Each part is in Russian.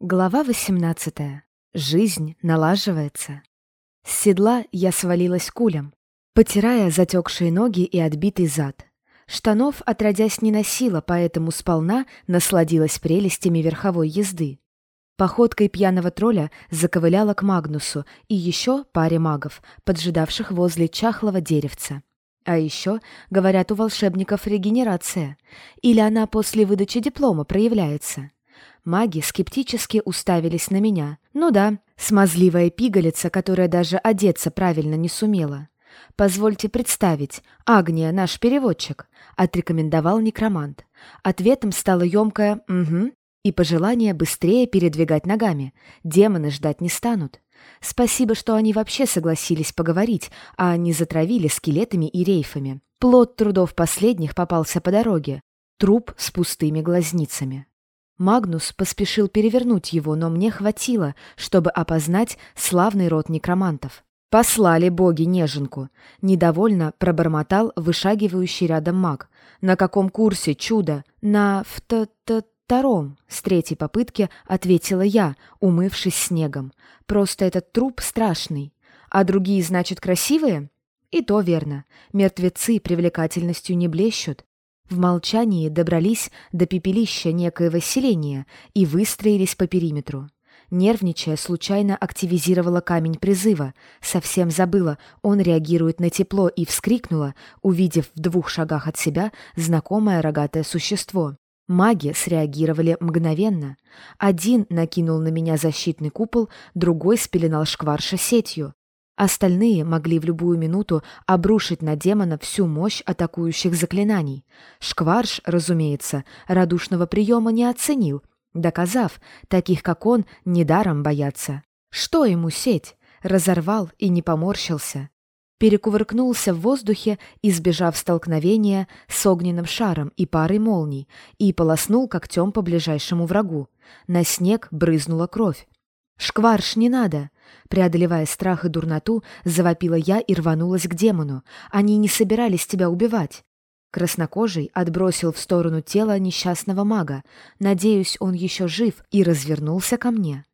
Глава 18. Жизнь налаживается. С седла я свалилась кулем, потирая затекшие ноги и отбитый зад. Штанов, отродясь, не носила, поэтому сполна насладилась прелестями верховой езды. Походкой пьяного тролля заковыляла к Магнусу и еще паре магов, поджидавших возле чахлого деревца. А еще, говорят, у волшебников регенерация. Или она после выдачи диплома проявляется. Маги скептически уставились на меня. Ну да, смазливая пигалица, которая даже одеться правильно не сумела. «Позвольте представить, Агния, наш переводчик», — отрекомендовал некромант. Ответом стало емкое «угу» и пожелание быстрее передвигать ногами. Демоны ждать не станут. Спасибо, что они вообще согласились поговорить, а не затравили скелетами и рейфами. Плод трудов последних попался по дороге. Труп с пустыми глазницами. Магнус поспешил перевернуть его, но мне хватило, чтобы опознать славный род некромантов. «Послали боги неженку!» — недовольно пробормотал вышагивающий рядом маг. «На каком курсе, чудо?» «На втором?» — с третьей попытки ответила я, умывшись снегом. «Просто этот труп страшный. А другие, значит, красивые?» «И то верно. Мертвецы привлекательностью не блещут. В молчании добрались до пепелища некоего селения и выстроились по периметру. Нервничая, случайно активизировала камень призыва. Совсем забыла, он реагирует на тепло и вскрикнула, увидев в двух шагах от себя знакомое рогатое существо. Маги среагировали мгновенно. Один накинул на меня защитный купол, другой спеленал шкварша сетью. Остальные могли в любую минуту обрушить на демона всю мощь атакующих заклинаний. Шкварш, разумеется, радушного приема не оценил, доказав, таких как он, недаром боятся. Что ему сеть? Разорвал и не поморщился. Перекувыркнулся в воздухе, избежав столкновения с огненным шаром и парой молний, и полоснул когтем по ближайшему врагу. На снег брызнула кровь. «Шкварш, не надо!» Преодолевая страх и дурноту, завопила я и рванулась к демону. Они не собирались тебя убивать. Краснокожий отбросил в сторону тела несчастного мага. Надеюсь, он еще жив, и развернулся ко мне.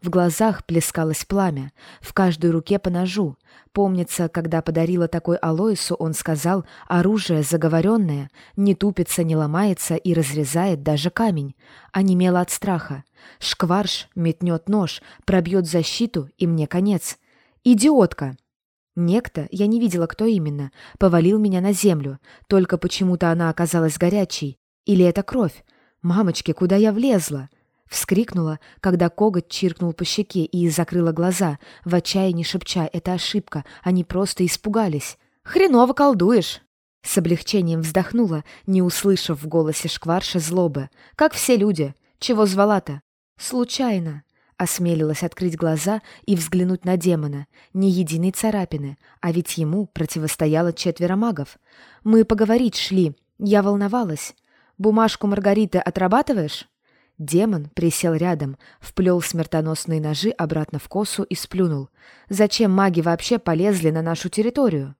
В глазах плескалось пламя, в каждой руке по ножу. Помнится, когда подарила такой Алоису, он сказал, оружие заговоренное, не тупится, не ломается и разрезает даже камень. Онемела от страха. Шкварш метнет нож, пробьет защиту, и мне конец. «Идиотка!» Некто, я не видела, кто именно, повалил меня на землю, только почему-то она оказалась горячей. Или это кровь? «Мамочки, куда я влезла?» Вскрикнула, когда коготь чиркнул по щеке и закрыла глаза, в отчаянии шепча «это ошибка», они просто испугались. «Хреново колдуешь!» С облегчением вздохнула, не услышав в голосе шкварша злобы. «Как все люди. Чего звала-то?» «Случайно», — осмелилась открыть глаза и взглянуть на демона. Ни единой царапины, а ведь ему противостояло четверо магов. «Мы поговорить шли. Я волновалась. Бумажку Маргариты отрабатываешь?» Демон присел рядом, вплел смертоносные ножи обратно в косу и сплюнул. «Зачем маги вообще полезли на нашу территорию?»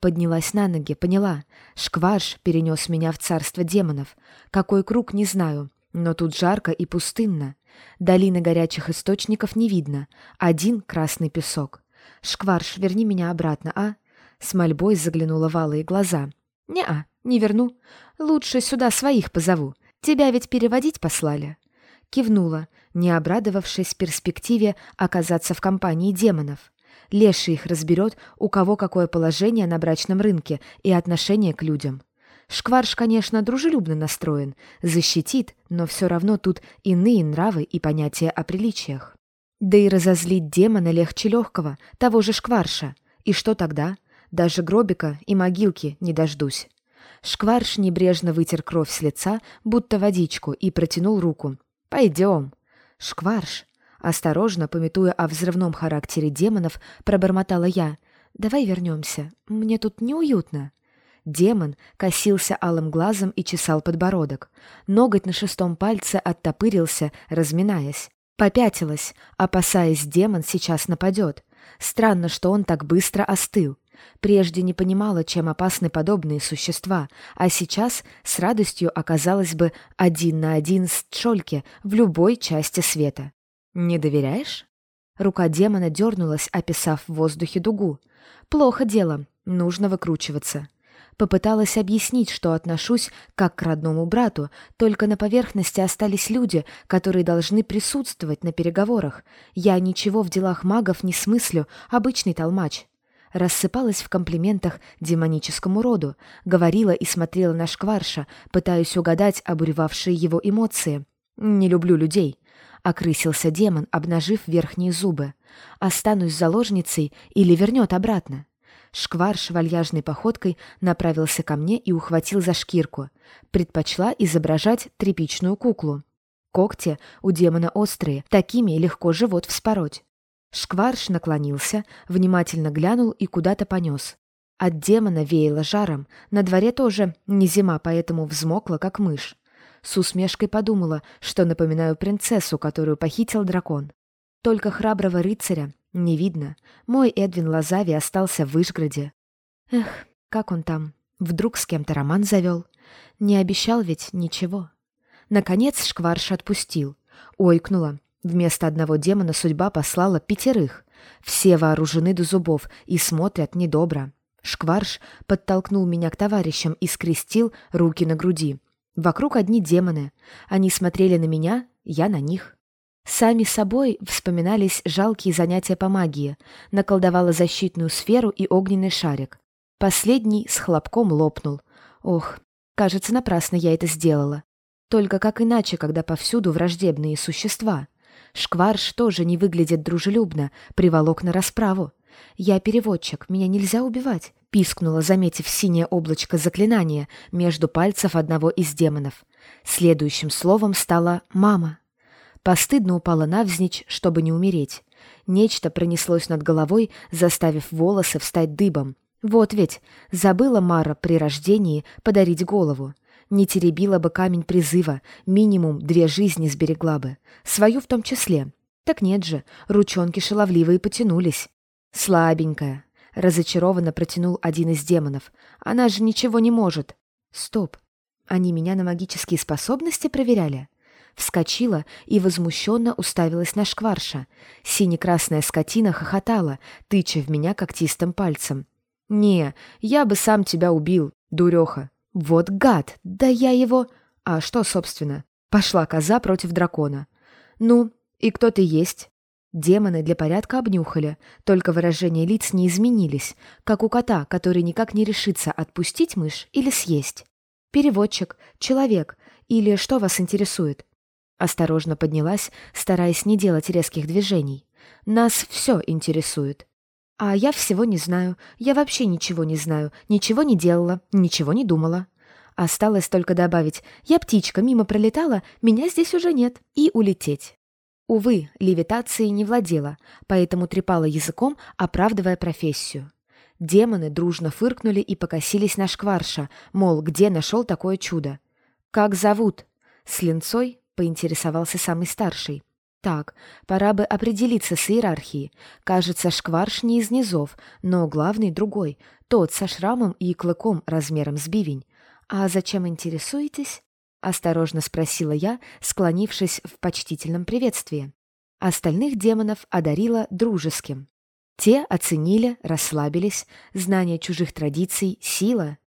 Поднялась на ноги, поняла. Шкварш перенес меня в царство демонов. Какой круг, не знаю. Но тут жарко и пустынно. Долины горячих источников не видно. Один красный песок. «Шкварш, верни меня обратно, а?» С мольбой заглянула в алые глаза. «Не-а, не верну. Лучше сюда своих позову. Тебя ведь переводить послали?» Кивнула, не обрадовавшись перспективе оказаться в компании демонов. Леший их разберет, у кого какое положение на брачном рынке и отношение к людям. Шкварш, конечно, дружелюбно настроен, защитит, но все равно тут иные нравы и понятия о приличиях. Да и разозлить демона легче легкого, того же Шкварша. И что тогда? Даже гробика и могилки не дождусь. Шкварш небрежно вытер кровь с лица, будто водичку, и протянул руку. «Пойдем». «Шкварш», осторожно, пометуя о взрывном характере демонов, пробормотала я. «Давай вернемся. Мне тут неуютно». Демон косился алым глазом и чесал подбородок. Ноготь на шестом пальце оттопырился, разминаясь. Попятилась, опасаясь, демон сейчас нападет. Странно, что он так быстро остыл. Прежде не понимала, чем опасны подобные существа, а сейчас с радостью оказалась бы один на один с Чольке в любой части света. «Не доверяешь?» Рука демона дернулась, описав в воздухе дугу. «Плохо дело, нужно выкручиваться». Попыталась объяснить, что отношусь как к родному брату, только на поверхности остались люди, которые должны присутствовать на переговорах. Я ничего в делах магов не смыслю, обычный толмач рассыпалась в комплиментах демоническому роду, говорила и смотрела на Шкварша, пытаясь угадать обуревавшие его эмоции. «Не люблю людей», — окрысился демон, обнажив верхние зубы. «Останусь заложницей или вернет обратно?» Шкварш вальяжной походкой направился ко мне и ухватил за шкирку. Предпочла изображать тряпичную куклу. Когти у демона острые, такими легко живот вспороть. Шкварш наклонился, внимательно глянул и куда-то понес. От демона веяло жаром, на дворе тоже не зима, поэтому взмокла, как мышь. С усмешкой подумала, что напоминаю принцессу, которую похитил дракон. Только храброго рыцаря не видно. Мой Эдвин Лазави остался в Вышграде. Эх, как он там? Вдруг с кем-то роман завел? Не обещал ведь ничего. Наконец Шкварш отпустил. Ойкнула, Вместо одного демона судьба послала пятерых. Все вооружены до зубов и смотрят недобро. Шкварш подтолкнул меня к товарищам и скрестил руки на груди. Вокруг одни демоны. Они смотрели на меня, я на них. Сами собой вспоминались жалкие занятия по магии. Наколдовала защитную сферу и огненный шарик. Последний с хлопком лопнул. Ох, кажется, напрасно я это сделала. Только как иначе, когда повсюду враждебные существа? Шкварш тоже не выглядит дружелюбно, приволок на расправу. «Я переводчик, меня нельзя убивать», — пискнула, заметив синее облачко заклинания между пальцев одного из демонов. Следующим словом стала «мама». Постыдно упала навзничь, чтобы не умереть. Нечто пронеслось над головой, заставив волосы встать дыбом. Вот ведь, забыла Мара при рождении подарить голову. Не теребила бы камень призыва, минимум две жизни сберегла бы. Свою в том числе. Так нет же, ручонки шаловливые потянулись. Слабенькая. Разочарованно протянул один из демонов. Она же ничего не может. Стоп. Они меня на магические способности проверяли? Вскочила и возмущенно уставилась на шкварша. Сине-красная скотина хохотала, тыча в меня когтистым пальцем. «Не, я бы сам тебя убил, дуреха. Вот гад! Да я его... А что, собственно? Пошла коза против дракона. Ну, и кто ты есть? Демоны для порядка обнюхали, только выражения лиц не изменились, как у кота, который никак не решится отпустить мышь или съесть. Переводчик, человек или что вас интересует? Осторожно поднялась, стараясь не делать резких движений. Нас все интересует. А я всего не знаю. Я вообще ничего не знаю. Ничего не делала, ничего не думала. Осталось только добавить «Я птичка, мимо пролетала, меня здесь уже нет» и улететь. Увы, левитацией не владела, поэтому трепала языком, оправдывая профессию. Демоны дружно фыркнули и покосились на шкварша, мол, где нашел такое чудо. «Как зовут?» С линцой поинтересовался самый старший. Так, пора бы определиться с иерархией. Кажется, шкварш не из низов, но главный другой, тот со шрамом и клыком размером с бивень. «А зачем интересуетесь?» — осторожно спросила я, склонившись в почтительном приветствии. Остальных демонов одарила дружеским. Те оценили, расслабились, знание чужих традиций — сила.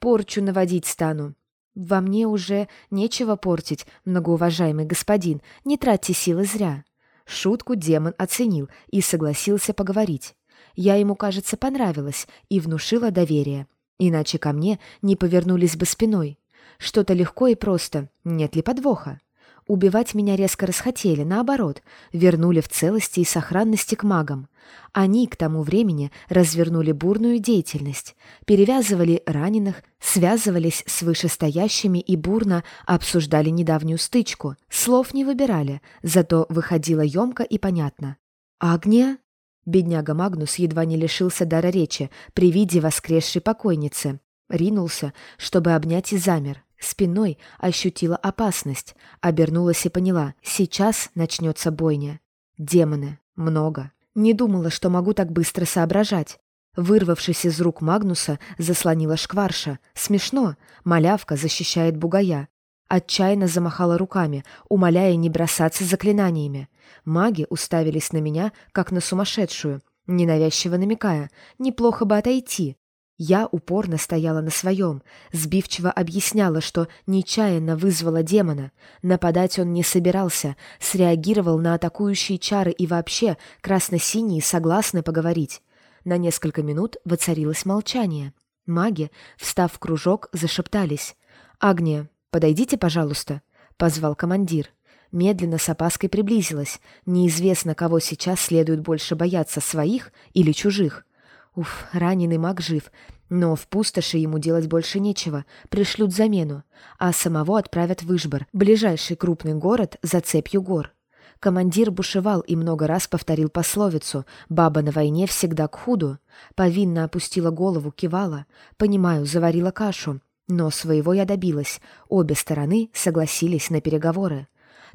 Порчу наводить стану, «Во мне уже нечего портить, многоуважаемый господин, не тратьте силы зря». Шутку демон оценил и согласился поговорить. Я ему, кажется, понравилась и внушила доверие. Иначе ко мне не повернулись бы спиной. Что-то легко и просто, нет ли подвоха? Убивать меня резко расхотели, наоборот, вернули в целости и сохранности к магам. Они к тому времени развернули бурную деятельность, перевязывали раненых, связывались с вышестоящими и бурно обсуждали недавнюю стычку. Слов не выбирали, зато выходило емко и понятно. «Агния?» Бедняга Магнус едва не лишился дара речи при виде воскресшей покойницы. Ринулся, чтобы обнять и замер. Спиной ощутила опасность, обернулась и поняла, сейчас начнется бойня. Демоны. Много. Не думала, что могу так быстро соображать. Вырвавшись из рук Магнуса, заслонила шкварша. Смешно. Малявка защищает бугая. Отчаянно замахала руками, умоляя не бросаться заклинаниями. Маги уставились на меня, как на сумасшедшую, ненавязчиво намекая, неплохо бы отойти. Я упорно стояла на своем, сбивчиво объясняла, что нечаянно вызвала демона. Нападать он не собирался, среагировал на атакующие чары и вообще красно-синие согласны поговорить. На несколько минут воцарилось молчание. Маги, встав в кружок, зашептались. «Агния, подойдите, пожалуйста», — позвал командир. Медленно с опаской приблизилась. Неизвестно, кого сейчас следует больше бояться, своих или чужих. Уф, раненый маг жив, но в пустоши ему делать больше нечего, пришлют замену, а самого отправят в Ижбор, ближайший крупный город за цепью гор. Командир бушевал и много раз повторил пословицу «Баба на войне всегда к худу». Повинно опустила голову, кивала. «Понимаю, заварила кашу». Но своего я добилась. Обе стороны согласились на переговоры.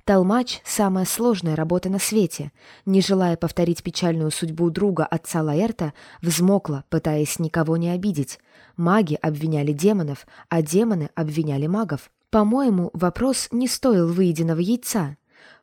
Толмач — самая сложная работа на свете. Не желая повторить печальную судьбу друга отца Лаэрта, взмокла, пытаясь никого не обидеть. Маги обвиняли демонов, а демоны обвиняли магов. По-моему, вопрос не стоил выеденного яйца.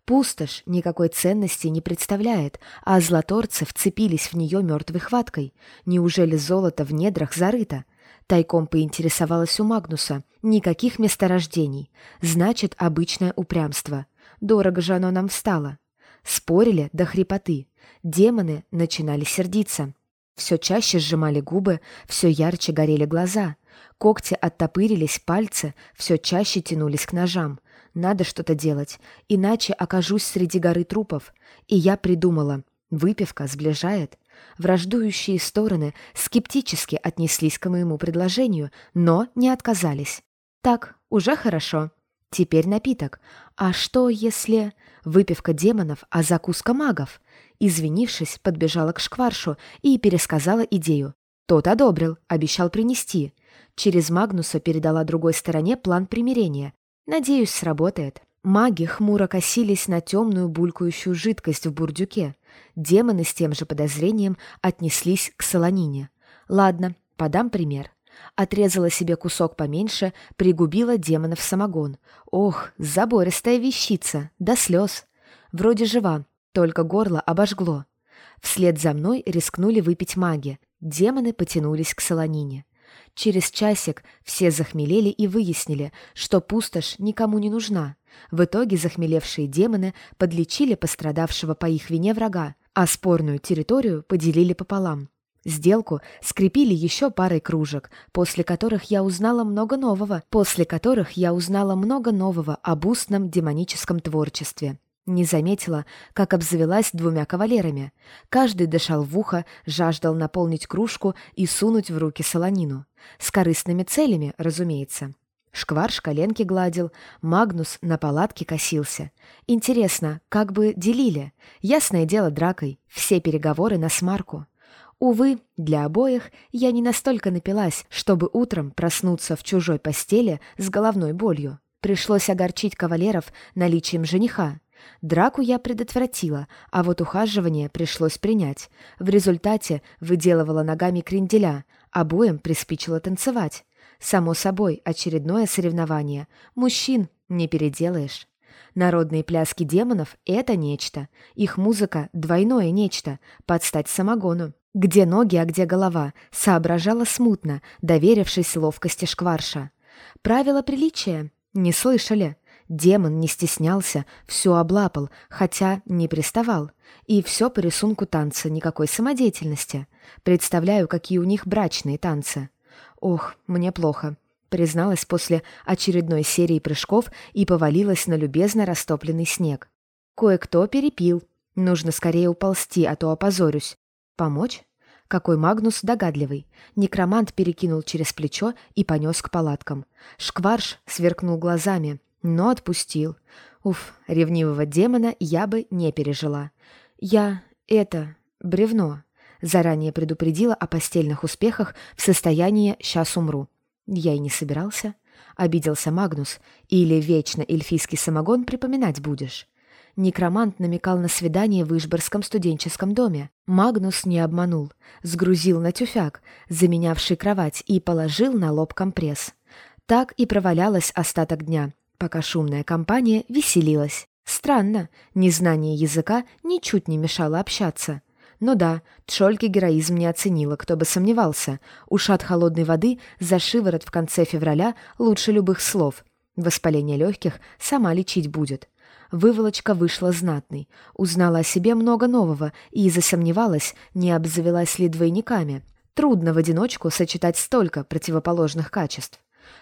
Пустошь никакой ценности не представляет, а златорцы вцепились в нее мертвой хваткой. Неужели золото в недрах зарыто? Тайком поинтересовалась у Магнуса. Никаких месторождений. Значит, обычное упрямство. Дорого же оно нам встало. Спорили до хрипоты. Демоны начинали сердиться. Все чаще сжимали губы, все ярче горели глаза. Когти оттопырились, пальцы все чаще тянулись к ножам. Надо что-то делать, иначе окажусь среди горы трупов. И я придумала. Выпивка сближает. Враждующие стороны скептически отнеслись к моему предложению, но не отказались. Так, уже хорошо. Теперь напиток. А что, если... Выпивка демонов, а закуска магов? Извинившись, подбежала к шкваршу и пересказала идею. Тот одобрил, обещал принести. Через Магнуса передала другой стороне план примирения. Надеюсь, сработает. Маги хмуро косились на темную булькающую жидкость в бурдюке. Демоны с тем же подозрением отнеслись к солонине. Ладно, подам пример. Отрезала себе кусок поменьше, пригубила демонов самогон. Ох, забористая вещица, до слез. Вроде жива, только горло обожгло. Вслед за мной рискнули выпить маги. Демоны потянулись к солонине. Через часик все захмелели и выяснили, что пустошь никому не нужна. В итоге захмелевшие демоны подлечили пострадавшего по их вине врага, а спорную территорию поделили пополам. Сделку скрепили еще парой кружек, после которых я узнала много нового, после которых я узнала много нового об устном демоническом творчестве. Не заметила, как обзавелась двумя кавалерами. Каждый дышал в ухо, жаждал наполнить кружку и сунуть в руки солонину. С корыстными целями, разумеется. Шкварш коленки гладил, Магнус на палатке косился. Интересно, как бы делили? Ясное дело дракой, все переговоры на смарку. Увы, для обоих я не настолько напилась, чтобы утром проснуться в чужой постели с головной болью. Пришлось огорчить кавалеров наличием жениха. Драку я предотвратила, а вот ухаживание пришлось принять. В результате выделывала ногами кренделя, обоим приспичило танцевать. Само собой, очередное соревнование. Мужчин не переделаешь. Народные пляски демонов — это нечто. Их музыка — двойное нечто, под стать самогону. Где ноги, а где голова, соображала смутно, доверившись ловкости шкварша. Правила приличия? Не слышали? Демон не стеснялся, все облапал, хотя не приставал. И все по рисунку танца, никакой самодеятельности. Представляю, какие у них брачные танцы. Ох, мне плохо призналась после очередной серии прыжков и повалилась на любезно растопленный снег. Кое-кто перепил. Нужно скорее уползти, а то опозорюсь. Помочь? Какой Магнус догадливый. Некромант перекинул через плечо и понес к палаткам. Шкварш сверкнул глазами, но отпустил. Уф, ревнивого демона я бы не пережила. Я... это... бревно. Заранее предупредила о постельных успехах в состоянии «сейчас умру». Я и не собирался. Обиделся Магнус. Или вечно эльфийский самогон припоминать будешь? Некромант намекал на свидание в Ишборском студенческом доме. Магнус не обманул. Сгрузил на тюфяк, заменявший кровать, и положил на лоб компресс. Так и провалялась остаток дня, пока шумная компания веселилась. Странно, незнание языка ничуть не мешало общаться. Ну да, Тшольке героизм не оценила, кто бы сомневался. Ушат холодной воды за шиворот в конце февраля лучше любых слов. Воспаление легких сама лечить будет. Выволочка вышла знатной, узнала о себе много нового и засомневалась, не обзавелась ли двойниками. Трудно в одиночку сочетать столько противоположных качеств.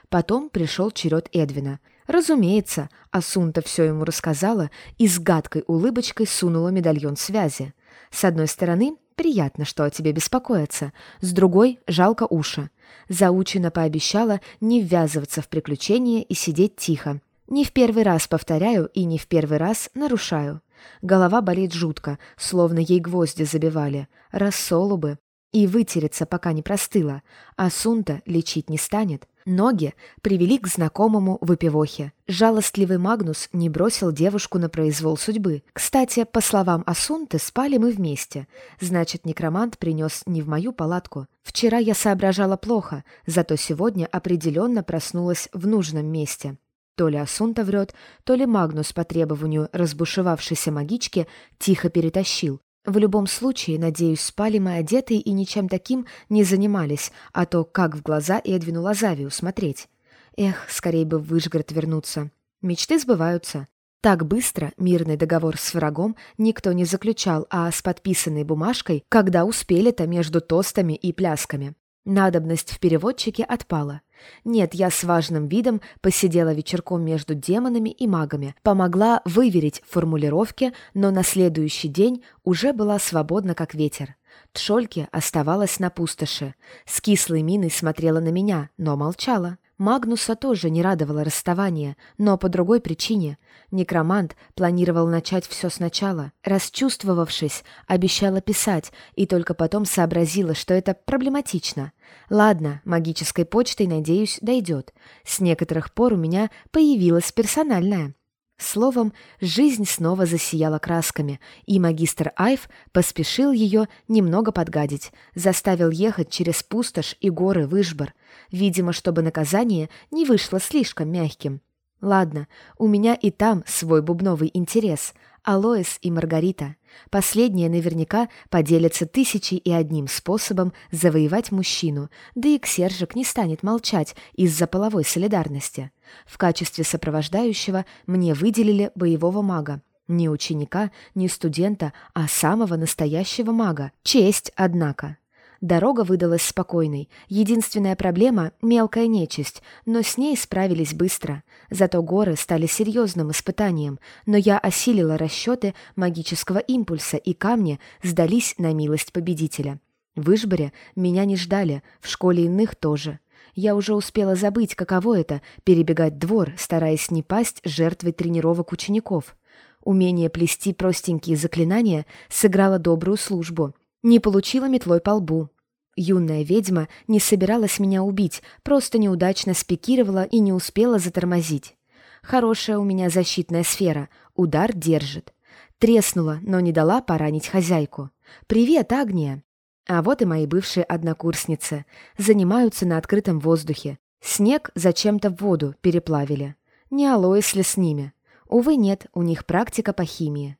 Потом пришел черед Эдвина. Разумеется, Асунта все ему рассказала и с гадкой улыбочкой сунула медальон связи. С одной стороны, приятно, что о тебе беспокоятся, с другой — жалко уши. Заучено пообещала не ввязываться в приключения и сидеть тихо. Не в первый раз повторяю и не в первый раз нарушаю. Голова болит жутко, словно ей гвозди забивали. Рассолу бы. И вытереться, пока не простыла. А Сунта лечить не станет. Ноги привели к знакомому выпивохе. Жалостливый Магнус не бросил девушку на произвол судьбы. Кстати, по словам Асунты, спали мы вместе. Значит, некромант принес не в мою палатку. Вчера я соображала плохо, зато сегодня определенно проснулась в нужном месте. То ли Асунта врет, то ли Магнус по требованию разбушевавшейся магички тихо перетащил. В любом случае, надеюсь, спали мы одетые и ничем таким не занимались, а то как в глаза Эдвину Лазавию смотреть. Эх, скорее бы в Вышгород вернуться. Мечты сбываются. Так быстро мирный договор с врагом никто не заключал, а с подписанной бумажкой, когда успели-то между тостами и плясками. Надобность в переводчике отпала. Нет, я с важным видом посидела вечерком между демонами и магами, помогла выверить формулировки, но на следующий день уже была свободна, как ветер. Тшольке оставалась на пустоши. С кислой миной смотрела на меня, но молчала. Магнуса тоже не радовало расставание, но по другой причине. Некромант планировал начать все сначала. Расчувствовавшись, обещала писать, и только потом сообразила, что это проблематично. Ладно, магической почтой, надеюсь, дойдет. С некоторых пор у меня появилась персональная. Словом, жизнь снова засияла красками, и магистр Айв поспешил ее немного подгадить, заставил ехать через пустошь и горы Выжбор, видимо, чтобы наказание не вышло слишком мягким. Ладно, у меня и там свой бубновый интерес. Алоэс и Маргарита. Последние наверняка поделятся тысячей и одним способом завоевать мужчину, да и Ксержик не станет молчать из-за половой солидарности. В качестве сопровождающего мне выделили боевого мага. Не ученика, не студента, а самого настоящего мага. Честь, однако. Дорога выдалась спокойной. Единственная проблема — мелкая нечисть, но с ней справились быстро. Зато горы стали серьезным испытанием, но я осилила расчеты магического импульса, и камни сдались на милость победителя. В Ишборе меня не ждали, в школе иных тоже. Я уже успела забыть, каково это — перебегать двор, стараясь не пасть жертвой тренировок учеников. Умение плести простенькие заклинания сыграло добрую службу. Не получила метлой по лбу, Юная ведьма не собиралась меня убить, просто неудачно спикировала и не успела затормозить. Хорошая у меня защитная сфера, удар держит. Треснула, но не дала поранить хозяйку. «Привет, Агния!» А вот и мои бывшие однокурсницы. Занимаются на открытом воздухе. Снег зачем-то в воду переплавили. Не Алоис ли с ними? Увы, нет, у них практика по химии.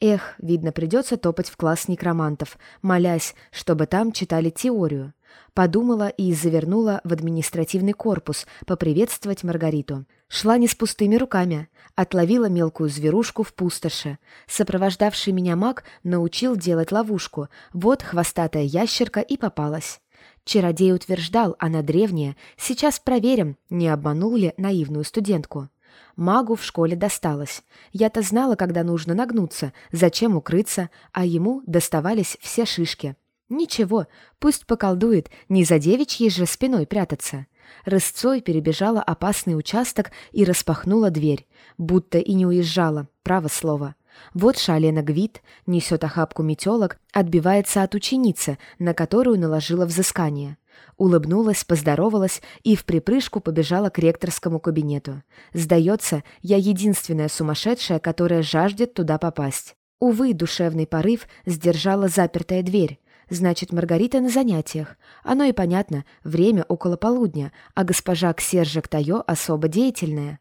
Эх, видно, придется топать в класс некромантов, молясь, чтобы там читали теорию. Подумала и завернула в административный корпус поприветствовать Маргариту. Шла не с пустыми руками, отловила мелкую зверушку в пустоши. Сопровождавший меня маг научил делать ловушку. Вот хвостатая ящерка и попалась. Чародей утверждал, она древняя. Сейчас проверим, не обманул ли наивную студентку. Магу в школе досталось. Я-то знала, когда нужно нагнуться, зачем укрыться, а ему доставались все шишки. Ничего, пусть поколдует, не за девичьей же спиной прятаться. Рысцой перебежала опасный участок и распахнула дверь, будто и не уезжала, право слово. Вот Шалена Гвит несет охапку метелок, отбивается от ученицы, на которую наложила взыскание. Улыбнулась, поздоровалась и в припрыжку побежала к ректорскому кабинету. Сдается, я единственная сумасшедшая, которая жаждет туда попасть. Увы, душевный порыв сдержала запертая дверь. Значит, Маргарита на занятиях. Оно и понятно, время около полудня, а госпожа Ксержик Тайо особо деятельная.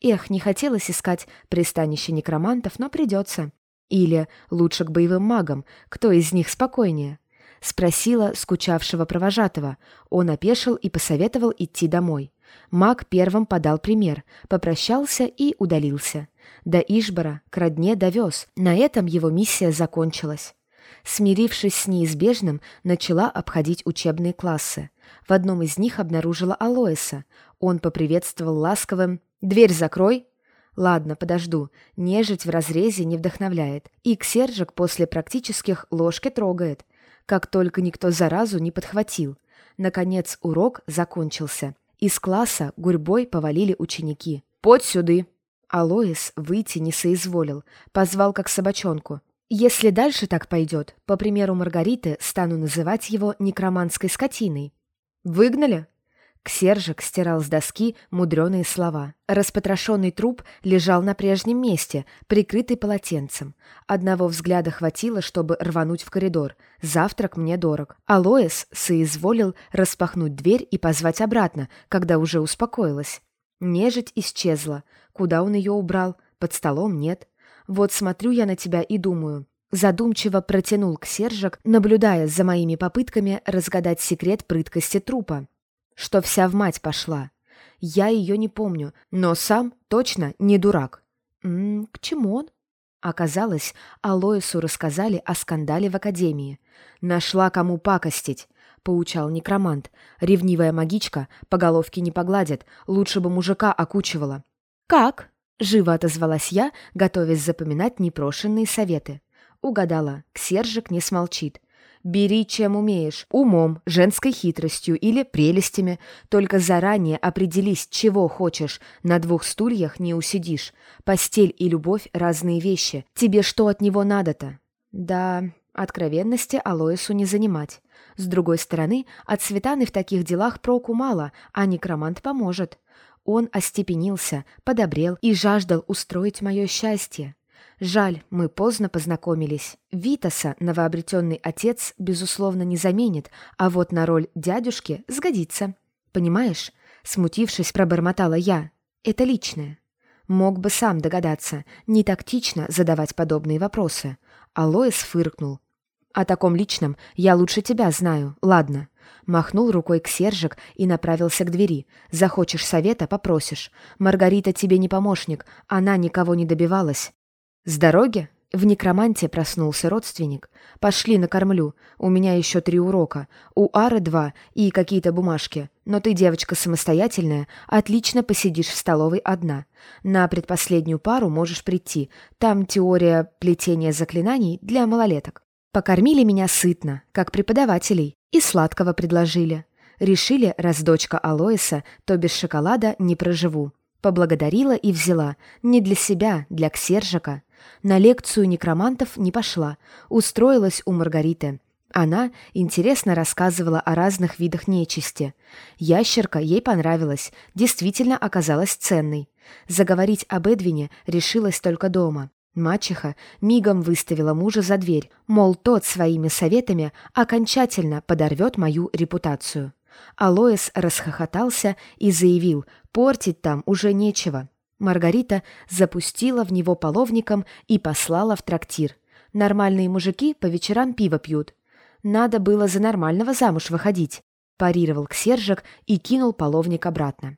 Эх, не хотелось искать пристанище некромантов, но придется. Или лучше к боевым магам, кто из них спокойнее? Спросила скучавшего провожатого. Он опешил и посоветовал идти домой. Маг первым подал пример, попрощался и удалился. До Ишбора к родне довез. На этом его миссия закончилась. Смирившись с неизбежным, начала обходить учебные классы. В одном из них обнаружила Алоэса. Он поприветствовал ласковым «Дверь закрой!» Ладно, подожду. Нежить в разрезе не вдохновляет. И Ксержик после практических ложки трогает. Как только никто заразу не подхватил. Наконец урок закончился. Из класса гурьбой повалили ученики. «Подь сюды!» Алоис выйти не соизволил. Позвал как собачонку. Если дальше так пойдет, по примеру Маргариты, стану называть его некроманской скотиной. «Выгнали?» Ксержик стирал с доски мудреные слова. Распотрошенный труп лежал на прежнем месте, прикрытый полотенцем. Одного взгляда хватило, чтобы рвануть в коридор. Завтрак мне дорог. Алоэс соизволил распахнуть дверь и позвать обратно, когда уже успокоилась. Нежить исчезла. Куда он ее убрал? Под столом нет. Вот смотрю я на тебя и думаю. Задумчиво протянул к Сержик, наблюдая за моими попытками разгадать секрет прыткости трупа. Что вся в мать пошла. Я ее не помню, но сам точно не дурак. М -м, к чему он? Оказалось, Алоису рассказали о скандале в академии. «Нашла кому пакостить», — поучал некромант. «Ревнивая магичка по головке не погладит, лучше бы мужика окучивала». «Как?» Живо отозвалась я, готовясь запоминать непрошенные советы. Угадала, Ксержик не смолчит. «Бери, чем умеешь, умом, женской хитростью или прелестями. Только заранее определись, чего хочешь. На двух стульях не усидишь. Постель и любовь — разные вещи. Тебе что от него надо-то?» «Да, откровенности Алоису не занимать. С другой стороны, от Светаны в таких делах проку мало, а некромант поможет. Он остепенился, подобрел и жаждал устроить мое счастье. Жаль, мы поздно познакомились. Витаса новообретенный отец, безусловно, не заменит, а вот на роль дядюшки сгодится. Понимаешь? Смутившись, пробормотала я. Это личное. Мог бы сам догадаться, не тактично задавать подобные вопросы. Алоис фыркнул. О таком личном я лучше тебя знаю, ладно. Махнул рукой к Сержик и направился к двери. «Захочешь совета — попросишь. Маргарита тебе не помощник, она никого не добивалась». «С дороги?» В некроманте проснулся родственник. «Пошли, накормлю. У меня еще три урока. У Ары два и какие-то бумажки. Но ты, девочка самостоятельная, отлично посидишь в столовой одна. На предпоследнюю пару можешь прийти. Там теория плетения заклинаний для малолеток. Покормили меня сытно, как преподавателей. И сладкого предложили. Решили, раз дочка Алоиса, то без шоколада не проживу. Поблагодарила и взяла. Не для себя, для Ксержика. На лекцию некромантов не пошла. Устроилась у Маргариты. Она интересно рассказывала о разных видах нечисти. Ящерка ей понравилась, действительно оказалась ценной. Заговорить об Эдвине решилась только дома. Мачеха мигом выставила мужа за дверь, мол, тот своими советами окончательно подорвет мою репутацию. Алоэс расхохотался и заявил, портить там уже нечего. Маргарита запустила в него половником и послала в трактир. Нормальные мужики по вечерам пиво пьют. Надо было за нормального замуж выходить. Парировал Ксержик и кинул половник обратно.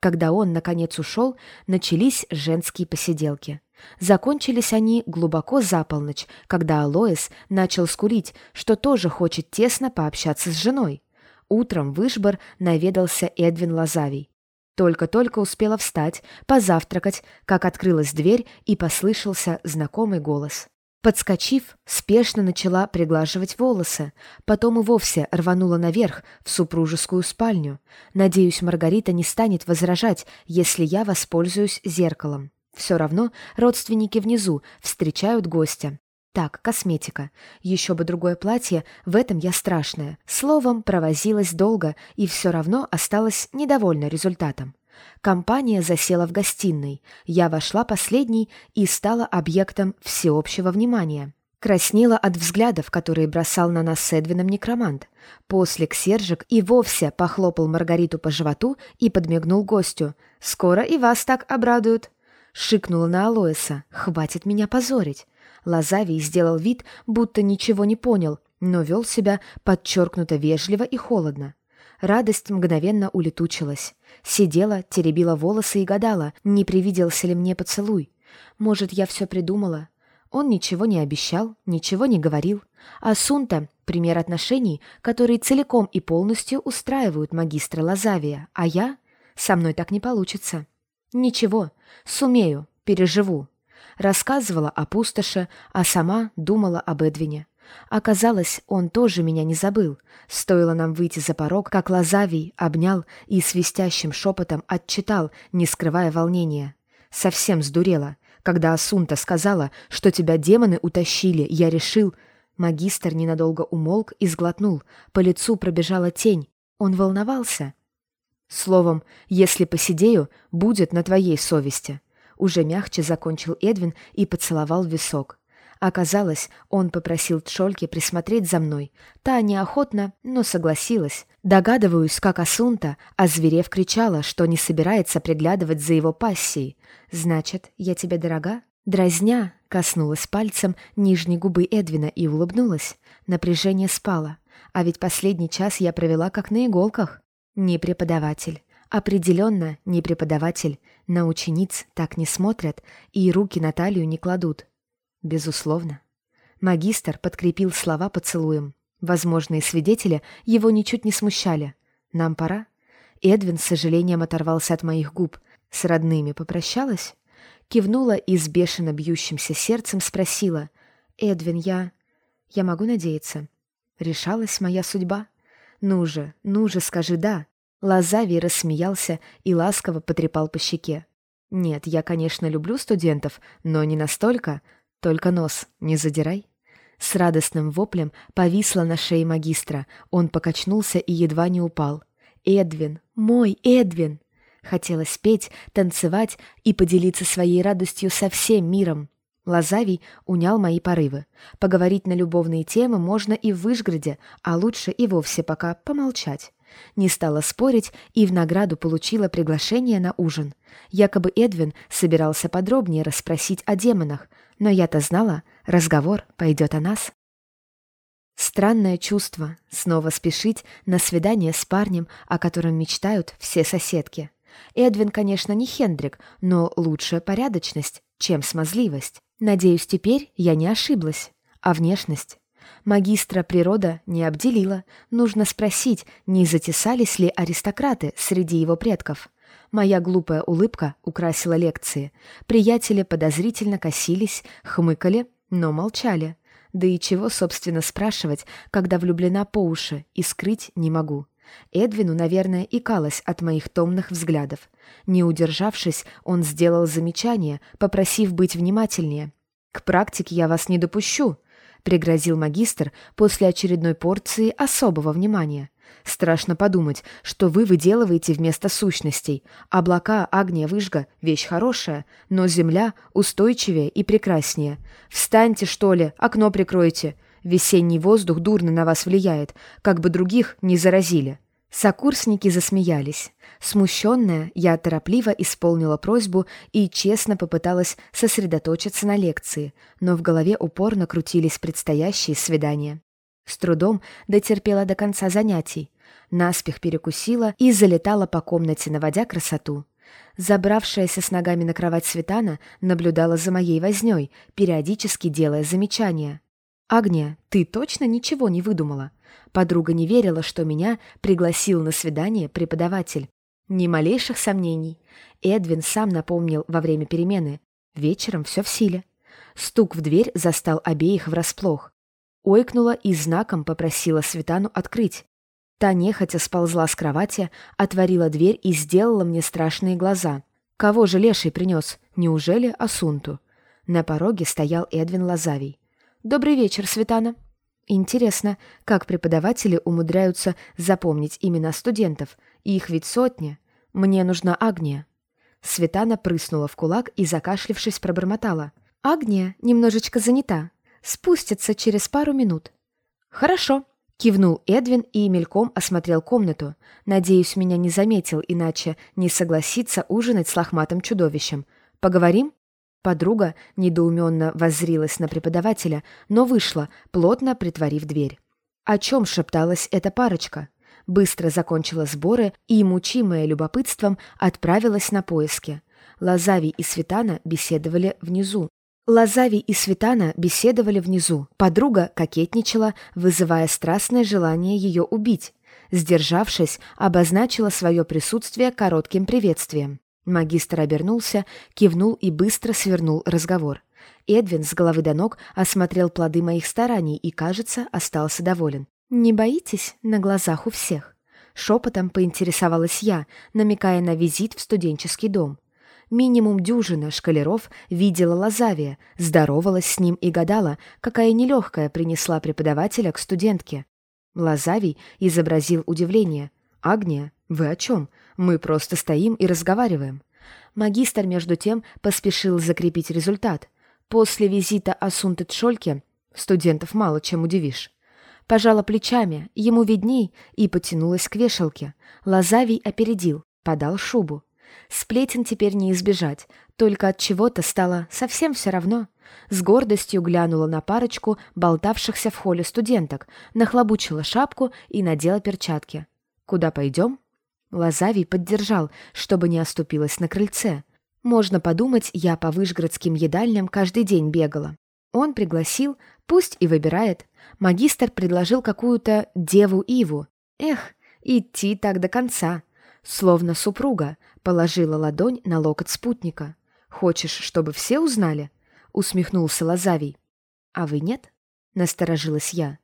Когда он, наконец, ушел, начались женские посиделки. Закончились они глубоко за полночь, когда Алоис начал скурить, что тоже хочет тесно пообщаться с женой. Утром в Ишбор наведался Эдвин Лазавий. Только-только успела встать, позавтракать, как открылась дверь и послышался знакомый голос. Подскочив, спешно начала приглаживать волосы, потом и вовсе рванула наверх, в супружескую спальню. Надеюсь, Маргарита не станет возражать, если я воспользуюсь зеркалом. Все равно родственники внизу встречают гостя. Так, косметика. Еще бы другое платье, в этом я страшная. Словом, провозилась долго и все равно осталась недовольна результатом. Компания засела в гостиной. Я вошла последней и стала объектом всеобщего внимания. Краснела от взглядов, которые бросал на нас с Эдвином некромант. После Ксержик и вовсе похлопал Маргариту по животу и подмигнул гостю. «Скоро и вас так обрадуют!» Шикнула на Алоэса. «Хватит меня позорить!» Лазавий сделал вид, будто ничего не понял, но вел себя подчеркнуто вежливо и холодно. Радость мгновенно улетучилась. Сидела, теребила волосы и гадала, не привиделся ли мне поцелуй. Может, я все придумала? Он ничего не обещал, ничего не говорил. А Сунта — пример отношений, которые целиком и полностью устраивают магистра Лазавия, а я? Со мной так не получится. Ничего, сумею, переживу. Рассказывала о пустоши, а сама думала об Эдвине. Оказалось, он тоже меня не забыл. Стоило нам выйти за порог, как Лазавий обнял и свистящим шепотом отчитал, не скрывая волнения. Совсем сдурела. Когда Асунта сказала, что тебя демоны утащили, я решил... Магистр ненадолго умолк и сглотнул. По лицу пробежала тень. Он волновался. Словом, если посидею, будет на твоей совести. Уже мягче закончил Эдвин и поцеловал висок. Оказалось, он попросил Тшольке присмотреть за мной. Та неохотно, но согласилась. Догадываюсь, как Асунта, озверев кричала, что не собирается приглядывать за его пассией. «Значит, я тебе дорога?» Дразня коснулась пальцем нижней губы Эдвина и улыбнулась. Напряжение спало. А ведь последний час я провела как на иголках. Не преподаватель. Определенно не преподаватель. На учениц так не смотрят и руки на талию не кладут. Безусловно. Магистр подкрепил слова поцелуем. Возможные свидетели его ничуть не смущали. «Нам пора?» Эдвин с сожалением оторвался от моих губ. «С родными попрощалась?» Кивнула и с бешено бьющимся сердцем спросила. «Эдвин, я... я могу надеяться?» Решалась моя судьба? «Ну же, ну же, скажи «да». Лазавий рассмеялся и ласково потрепал по щеке. «Нет, я, конечно, люблю студентов, но не настолько. Только нос не задирай. С радостным воплем повисла на шее магистра. Он покачнулся и едва не упал. «Эдвин! Мой Эдвин!» Хотелось петь, танцевать и поделиться своей радостью со всем миром. Лазавий унял мои порывы. Поговорить на любовные темы можно и в Вышгороде, а лучше и вовсе пока помолчать. Не стала спорить и в награду получила приглашение на ужин. Якобы Эдвин собирался подробнее расспросить о демонах, но я-то знала, разговор пойдет о нас. Странное чувство — снова спешить на свидание с парнем, о котором мечтают все соседки. Эдвин, конечно, не Хендрик, но лучшая порядочность, чем смазливость. Надеюсь, теперь я не ошиблась. А внешность? Магистра природа не обделила. Нужно спросить, не затесались ли аристократы среди его предков. Моя глупая улыбка украсила лекции. Приятели подозрительно косились, хмыкали, но молчали. Да и чего, собственно, спрашивать, когда влюблена по уши и скрыть не могу. Эдвину, наверное, икалось от моих томных взглядов. Не удержавшись, он сделал замечание, попросив быть внимательнее. «К практике я вас не допущу», — пригрозил магистр после очередной порции особого внимания. «Страшно подумать, что вы выделываете вместо сущностей. Облака, огня, выжга — вещь хорошая, но земля устойчивее и прекраснее. Встаньте, что ли, окно прикройте. Весенний воздух дурно на вас влияет, как бы других не заразили». Сокурсники засмеялись. Смущенная, я торопливо исполнила просьбу и честно попыталась сосредоточиться на лекции, но в голове упорно крутились предстоящие свидания. С трудом дотерпела до конца занятий, наспех перекусила и залетала по комнате, наводя красоту. Забравшаяся с ногами на кровать Светана наблюдала за моей вознёй, периодически делая замечания. «Агния, ты точно ничего не выдумала?» Подруга не верила, что меня пригласил на свидание преподаватель. Ни малейших сомнений. Эдвин сам напомнил во время перемены. Вечером все в силе. Стук в дверь застал обеих врасплох. Ойкнула и знаком попросила Светану открыть. Та нехотя сползла с кровати, отворила дверь и сделала мне страшные глаза. Кого же леший принес? Неужели Асунту? На пороге стоял Эдвин Лазавий. «Добрый вечер, Светана». Интересно, как преподаватели умудряются запомнить имена студентов? Их ведь сотни. Мне нужна Агния. Светана прыснула в кулак и, закашлившись, пробормотала. «Агния немножечко занята. Спустится через пару минут». «Хорошо», — кивнул Эдвин и мельком осмотрел комнату. «Надеюсь, меня не заметил, иначе не согласится ужинать с лохматым чудовищем. Поговорим?» Подруга недоуменно воззрилась на преподавателя, но вышла, плотно притворив дверь. О чем шепталась эта парочка? Быстро закончила сборы и, мучимая любопытством, отправилась на поиски. Лазави и Светана беседовали внизу. Лазави и Светана беседовали внизу. Подруга кокетничала, вызывая страстное желание ее убить. Сдержавшись, обозначила свое присутствие коротким приветствием. Магистр обернулся, кивнул и быстро свернул разговор. Эдвин с головы до ног осмотрел плоды моих стараний и, кажется, остался доволен. «Не боитесь на глазах у всех?» Шепотом поинтересовалась я, намекая на визит в студенческий дом. Минимум дюжина шкалеров видела Лазавия, здоровалась с ним и гадала, какая нелегкая принесла преподавателя к студентке. Лазавий изобразил удивление. «Агния, вы о чем? Мы просто стоим и разговариваем». Магистр, между тем, поспешил закрепить результат. После визита Асунты Тшольке студентов мало чем удивишь. Пожала плечами, ему видней, и потянулась к вешалке. Лазавий опередил, подал шубу. Сплетен теперь не избежать, только от чего-то стало совсем все равно. С гордостью глянула на парочку болтавшихся в холле студенток, нахлобучила шапку и надела перчатки. «Куда пойдем?» Лазавий поддержал, чтобы не оступилась на крыльце. Можно подумать, я по вышгородским едальням каждый день бегала. Он пригласил, пусть и выбирает. Магистр предложил какую-то деву-иву. Эх, идти так до конца. Словно супруга, Положила ладонь на локоть спутника. «Хочешь, чтобы все узнали?» — усмехнулся Лазавий. «А вы нет?» — насторожилась я.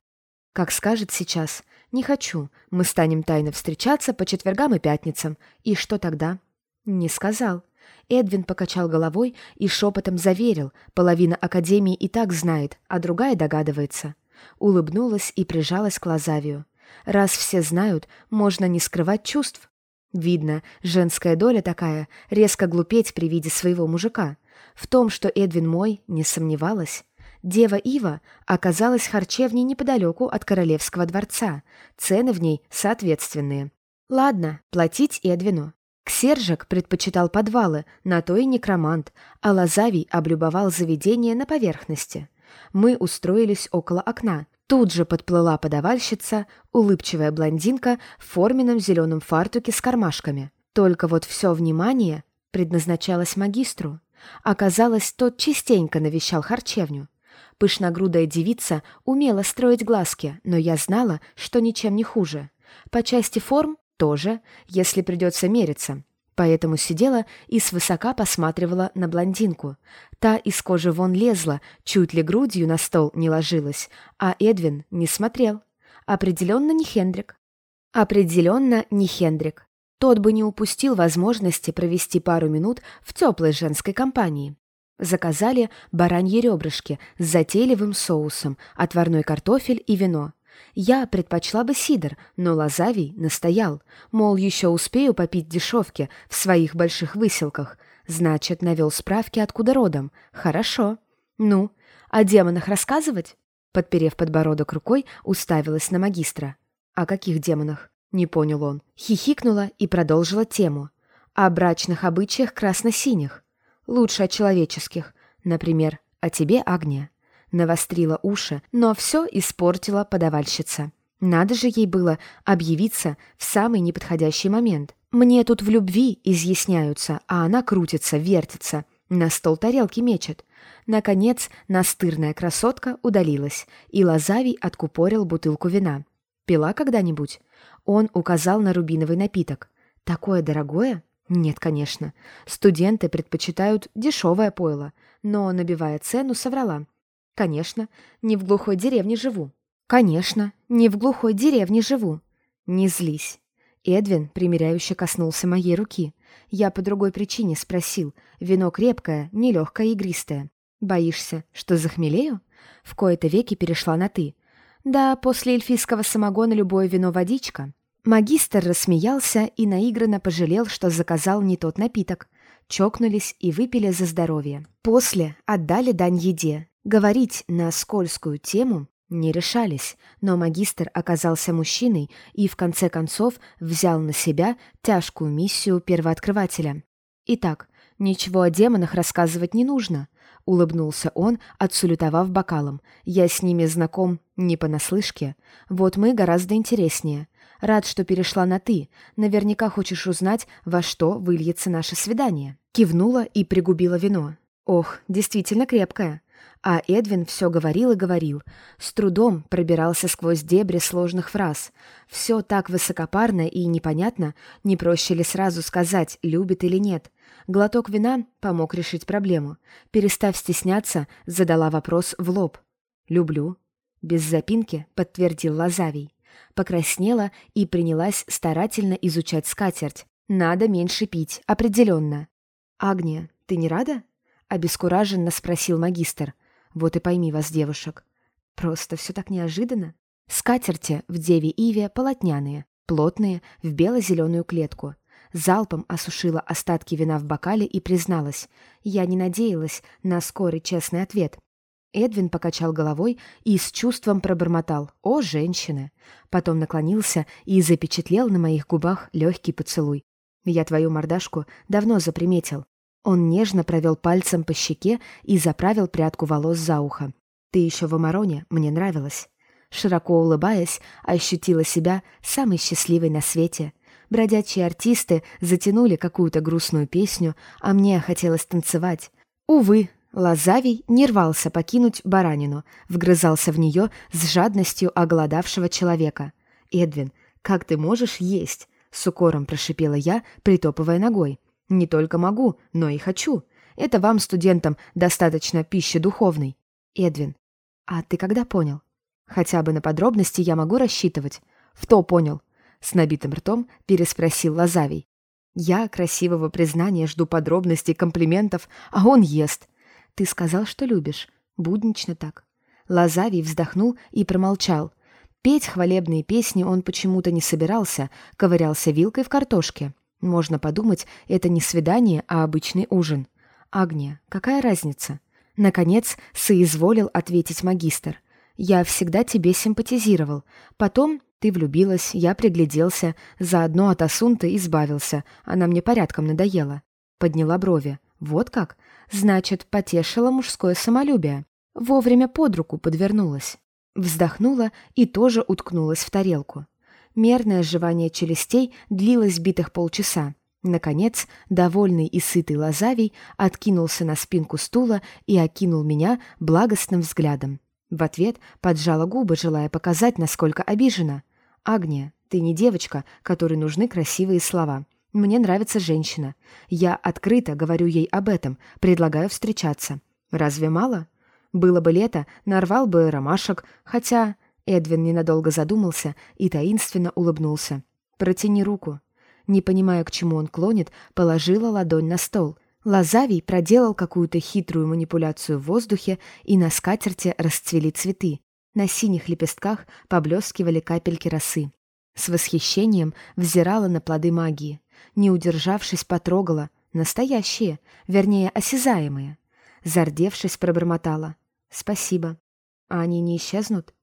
«Как скажет сейчас. Не хочу. Мы станем тайно встречаться по четвергам и пятницам. И что тогда?» «Не сказал». Эдвин покачал головой и шепотом заверил. Половина Академии и так знает, а другая догадывается. Улыбнулась и прижалась к Лазавию. «Раз все знают, можно не скрывать чувств. Видно, женская доля такая, резко глупеть при виде своего мужика. В том, что Эдвин мой, не сомневалась. Дева Ива оказалась харчевней неподалеку от королевского дворца. Цены в ней соответственные. Ладно, платить Эдвину. Ксержик предпочитал подвалы, на то и некромант, а Лазавий облюбовал заведение на поверхности. Мы устроились около окна, Тут же подплыла подавальщица, улыбчивая блондинка в форменном зеленом фартуке с кармашками. Только вот все внимание предназначалось магистру. Оказалось, тот частенько навещал харчевню. Пышногрудая девица умела строить глазки, но я знала, что ничем не хуже. По части форм тоже, если придется мериться поэтому сидела и свысока посматривала на блондинку. Та из кожи вон лезла, чуть ли грудью на стол не ложилась, а Эдвин не смотрел. Определенно не Хендрик. Определенно не Хендрик. Тот бы не упустил возможности провести пару минут в теплой женской компании. Заказали бараньи ребрышки с затейливым соусом, отварной картофель и вино. Я предпочла бы сидр, но Лазавий настоял, мол, еще успею попить дешевки в своих больших выселках. Значит, навел справки, откуда родом. Хорошо. Ну, о демонах рассказывать? Подперев подбородок рукой, уставилась на магистра. «О каких демонах?» — не понял он. Хихикнула и продолжила тему. «О брачных обычаях красно-синих. Лучше о человеческих. Например, о тебе, Агния» навострила уши, но все испортила подавальщица. Надо же ей было объявиться в самый неподходящий момент. Мне тут в любви изъясняются, а она крутится, вертится, на стол тарелки мечет. Наконец, настырная красотка удалилась, и Лазавий откупорил бутылку вина. «Пила когда-нибудь?» Он указал на рубиновый напиток. «Такое дорогое?» «Нет, конечно. Студенты предпочитают дешевое пойло». Но, набивая цену, соврала. Конечно, не в глухой деревне живу. Конечно, не в глухой деревне живу. Не злись. Эдвин примиряюще коснулся моей руки. Я по другой причине спросил. Вино крепкое, нелегкое, игристое. Боишься, что захмелею? В кои-то веки перешла на «ты». Да, после эльфийского самогона любое вино водичка. Магистр рассмеялся и наигранно пожалел, что заказал не тот напиток. Чокнулись и выпили за здоровье. После отдали дань еде. Говорить на скользкую тему не решались, но магистр оказался мужчиной и в конце концов взял на себя тяжкую миссию первооткрывателя. Итак, ничего о демонах рассказывать не нужно. — улыбнулся он, отсулютовав бокалом. «Я с ними знаком не понаслышке. Вот мы гораздо интереснее. Рад, что перешла на «ты». Наверняка хочешь узнать, во что выльется наше свидание». Кивнула и пригубила вино. «Ох, действительно крепкое». А Эдвин все говорил и говорил. С трудом пробирался сквозь дебри сложных фраз. Все так высокопарно и непонятно, не проще ли сразу сказать, любит или нет. Глоток вина помог решить проблему. Перестав стесняться, задала вопрос в лоб. «Люблю». Без запинки подтвердил Лазавий. Покраснела и принялась старательно изучать скатерть. «Надо меньше пить, определенно». «Агния, ты не рада?» — обескураженно спросил магистр. «Вот и пойми вас, девушек. Просто все так неожиданно. Скатерти в Деве Иве полотняные, плотные, в бело-зеленую клетку залпом осушила остатки вина в бокале и призналась. Я не надеялась на скорый честный ответ. Эдвин покачал головой и с чувством пробормотал «О, женщины!». Потом наклонился и запечатлел на моих губах легкий поцелуй. Я твою мордашку давно заприметил. Он нежно провел пальцем по щеке и заправил прядку волос за ухо. «Ты еще в Амароне, мне нравилось». Широко улыбаясь, ощутила себя самой счастливой на свете бродячие артисты затянули какую-то грустную песню, а мне хотелось танцевать. Увы, Лазавий не рвался покинуть баранину, вгрызался в нее с жадностью оголодавшего человека. «Эдвин, как ты можешь есть?» — с укором прошипела я, притопывая ногой. «Не только могу, но и хочу. Это вам, студентам, достаточно пищи духовной». «Эдвин, а ты когда понял?» «Хотя бы на подробности я могу рассчитывать». «В то понял. С набитым ртом переспросил Лазавий. Я красивого признания жду подробностей, комплиментов, а он ест. Ты сказал, что любишь. Буднично так. Лазавий вздохнул и промолчал. Петь хвалебные песни он почему-то не собирался, ковырялся вилкой в картошке. Можно подумать, это не свидание, а обычный ужин. Агния, какая разница? Наконец, соизволил ответить магистр. Я всегда тебе симпатизировал. Потом ты влюбилась, я пригляделся, заодно от Асунты избавился, она мне порядком надоела. Подняла брови. Вот как? Значит, потешила мужское самолюбие. Вовремя под руку подвернулась. Вздохнула и тоже уткнулась в тарелку. Мерное сживание челюстей длилось битых полчаса. Наконец, довольный и сытый Лазавий откинулся на спинку стула и окинул меня благостным взглядом. В ответ поджала губы, желая показать, насколько обижена. «Агния, ты не девочка, которой нужны красивые слова. Мне нравится женщина. Я открыто говорю ей об этом, предлагаю встречаться. Разве мало? Было бы лето, нарвал бы ромашек, хотя...» Эдвин ненадолго задумался и таинственно улыбнулся. «Протяни руку». Не понимая, к чему он клонит, положила ладонь на стол. Лазавий проделал какую-то хитрую манипуляцию в воздухе, и на скатерти расцвели цветы. На синих лепестках поблескивали капельки росы. С восхищением взирала на плоды магии. Не удержавшись, потрогала. Настоящие, вернее, осязаемые. Зардевшись, пробормотала. «Спасибо. А они не исчезнут?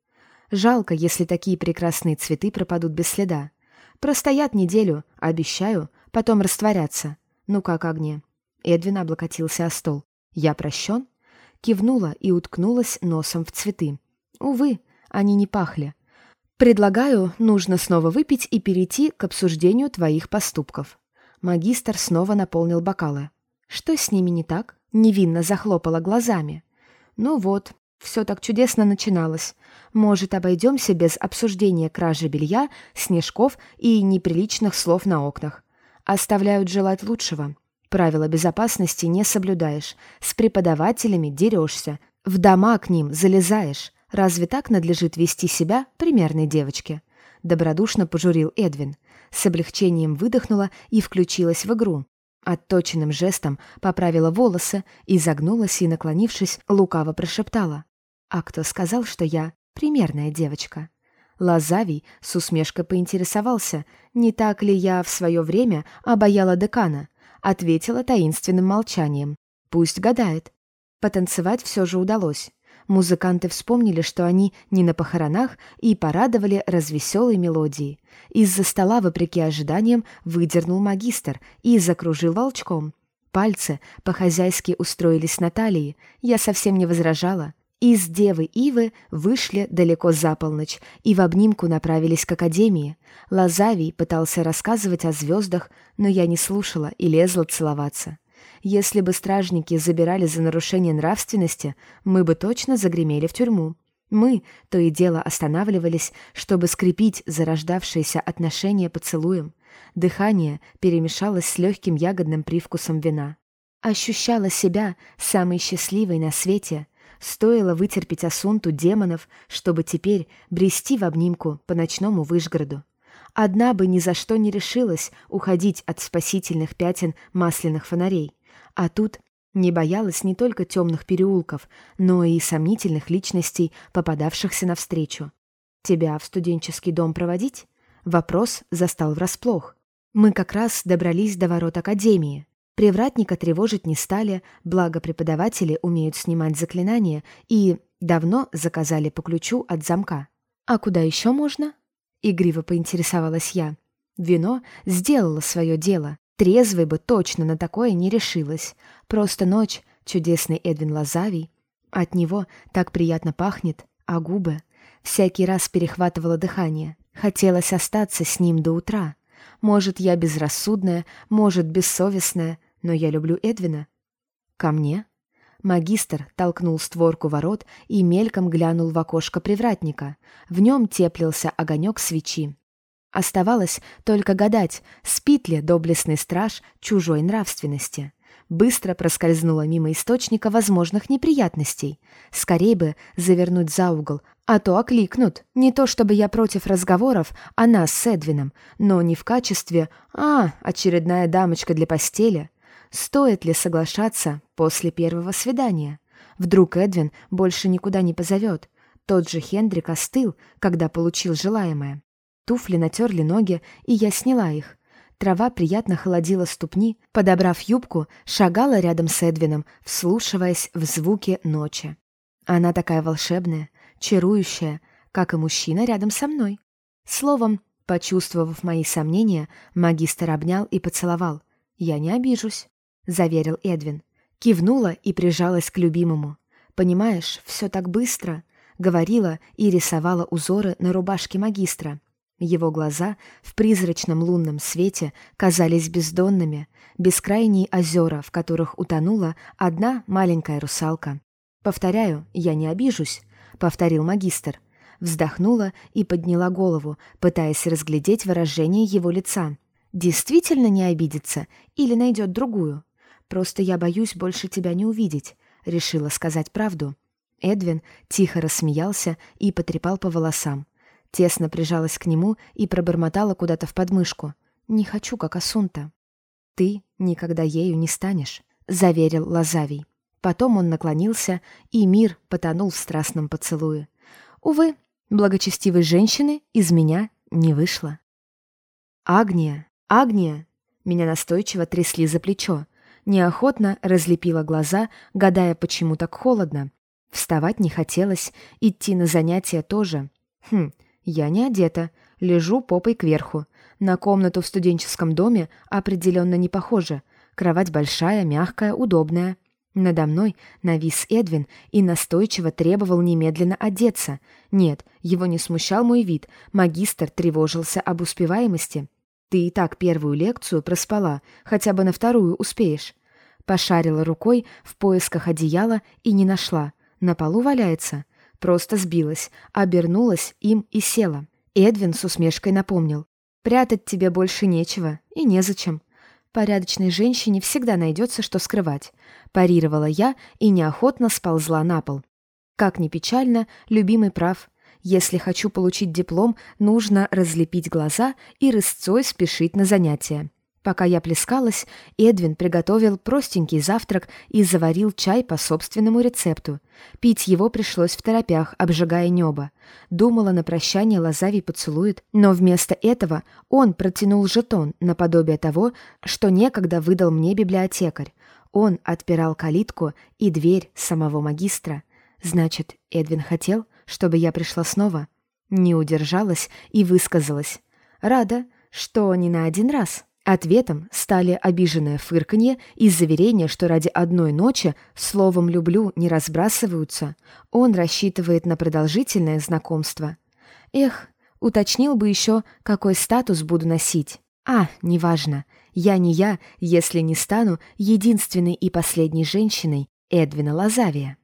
Жалко, если такие прекрасные цветы пропадут без следа. Простоят неделю, обещаю, потом растворятся. Ну как, огне?» Эдвин облокотился о стол. «Я прощен?» Кивнула и уткнулась носом в цветы. Увы, они не пахли. Предлагаю, нужно снова выпить и перейти к обсуждению твоих поступков. Магистр снова наполнил бокалы. Что с ними не так? Невинно захлопала глазами. Ну вот, все так чудесно начиналось. Может, обойдемся без обсуждения кражи белья, снежков и неприличных слов на окнах. Оставляют желать лучшего. Правила безопасности не соблюдаешь, с преподавателями дерешься, в дома к ним залезаешь, Разве так надлежит вести себя примерной девочке? Добродушно пожурил Эдвин. С облегчением выдохнула и включилась в игру. Отточенным жестом поправила волосы, изогнулась и, наклонившись, лукаво прошептала. А кто сказал, что я примерная девочка? Лазавий с усмешкой поинтересовался, не так ли я в свое время обаяла декана. Ответила таинственным молчанием. Пусть гадает. Потанцевать все же удалось. Музыканты вспомнили, что они не на похоронах, и порадовали развеселой мелодией. Из-за стола, вопреки ожиданиям, выдернул магистр и закружил волчком. Пальцы по-хозяйски устроились на талии. Я совсем не возражала. Из Девы Ивы вышли далеко за полночь и в обнимку направились к Академии. Лазавий пытался рассказывать о звездах, но я не слушала и лезла целоваться. Если бы стражники забирали за нарушение нравственности, мы бы точно загремели в тюрьму. Мы то и дело останавливались, чтобы скрепить зарождавшиеся отношения поцелуем. Дыхание перемешалось с легким ягодным привкусом вина. Ощущала себя самой счастливой на свете — Стоило вытерпеть осунту демонов, чтобы теперь брести в обнимку по ночному Вышгороду. Одна бы ни за что не решилась уходить от спасительных пятен масляных фонарей. А тут не боялась не только темных переулков, но и сомнительных личностей, попадавшихся навстречу. «Тебя в студенческий дом проводить?» Вопрос застал врасплох. Мы как раз добрались до ворот академии. Привратника тревожить не стали, благо преподаватели умеют снимать заклинания и давно заказали по ключу от замка. «А куда еще можно?» — игриво поинтересовалась я. Вино сделало свое дело. Трезвый бы точно на такое не решилась. Просто ночь, чудесный Эдвин Лазавий. От него так приятно пахнет, а губы... Всякий раз перехватывало дыхание. Хотелось остаться с ним до утра. Может, я безрассудная, может, бессовестная, но я люблю Эдвина. Ко мне? Магистр толкнул створку ворот и мельком глянул в окошко привратника. В нем теплился огонек свечи. Оставалось только гадать, спит ли доблестный страж чужой нравственности. Быстро проскользнула мимо источника возможных неприятностей. Скорей бы завернуть за угол, а то окликнут. Не то чтобы я против разговоров о нас с Эдвином, но не в качестве «А, очередная дамочка для постели», Стоит ли соглашаться после первого свидания? Вдруг Эдвин больше никуда не позовет. Тот же Хендрик остыл, когда получил желаемое. Туфли натерли ноги, и я сняла их. Трава приятно холодила ступни, подобрав юбку, шагала рядом с Эдвином, вслушиваясь в звуки ночи. Она такая волшебная, чарующая, как и мужчина рядом со мной. Словом, почувствовав мои сомнения, магистр обнял и поцеловал. Я не обижусь. — заверил Эдвин. Кивнула и прижалась к любимому. «Понимаешь, все так быстро», — говорила и рисовала узоры на рубашке магистра. Его глаза в призрачном лунном свете казались бездонными, бескрайние озера, в которых утонула одна маленькая русалка. «Повторяю, я не обижусь», — повторил магистр. Вздохнула и подняла голову, пытаясь разглядеть выражение его лица. «Действительно не обидится или найдет другую?» Просто я боюсь больше тебя не увидеть», — решила сказать правду. Эдвин тихо рассмеялся и потрепал по волосам. Тесно прижалась к нему и пробормотала куда-то в подмышку. «Не хочу, как Асунта». «Ты никогда ею не станешь», — заверил Лазавий. Потом он наклонился, и мир потонул в страстном поцелуе. Увы, благочестивой женщины из меня не вышло. «Агния! Агния!» Меня настойчиво трясли за плечо. Неохотно разлепила глаза, гадая, почему так холодно. Вставать не хотелось, идти на занятия тоже. Хм, я не одета, лежу попой кверху. На комнату в студенческом доме определенно не похоже. Кровать большая, мягкая, удобная. Надо мной навис Эдвин и настойчиво требовал немедленно одеться. Нет, его не смущал мой вид, магистр тревожился об успеваемости. Ты и так первую лекцию проспала, хотя бы на вторую успеешь. Пошарила рукой в поисках одеяла и не нашла. На полу валяется. Просто сбилась, обернулась им и села. Эдвин с усмешкой напомнил. «Прятать тебе больше нечего и незачем. Порядочной женщине всегда найдется, что скрывать». Парировала я и неохотно сползла на пол. Как ни печально, любимый прав. Если хочу получить диплом, нужно разлепить глаза и рысцой спешить на занятия. Пока я плескалась, Эдвин приготовил простенький завтрак и заварил чай по собственному рецепту. Пить его пришлось в торопях, обжигая небо. Думала, на прощание Лазавий поцелует, но вместо этого он протянул жетон наподобие того, что некогда выдал мне библиотекарь. Он отпирал калитку и дверь самого магистра. Значит, Эдвин хотел, чтобы я пришла снова? Не удержалась и высказалась. Рада, что не на один раз. Ответом стали обиженное фырканье и заверение, что ради одной ночи словом «люблю» не разбрасываются. Он рассчитывает на продолжительное знакомство. Эх, уточнил бы еще, какой статус буду носить. А, неважно. Я не я, если не стану единственной и последней женщиной Эдвина Лазавия.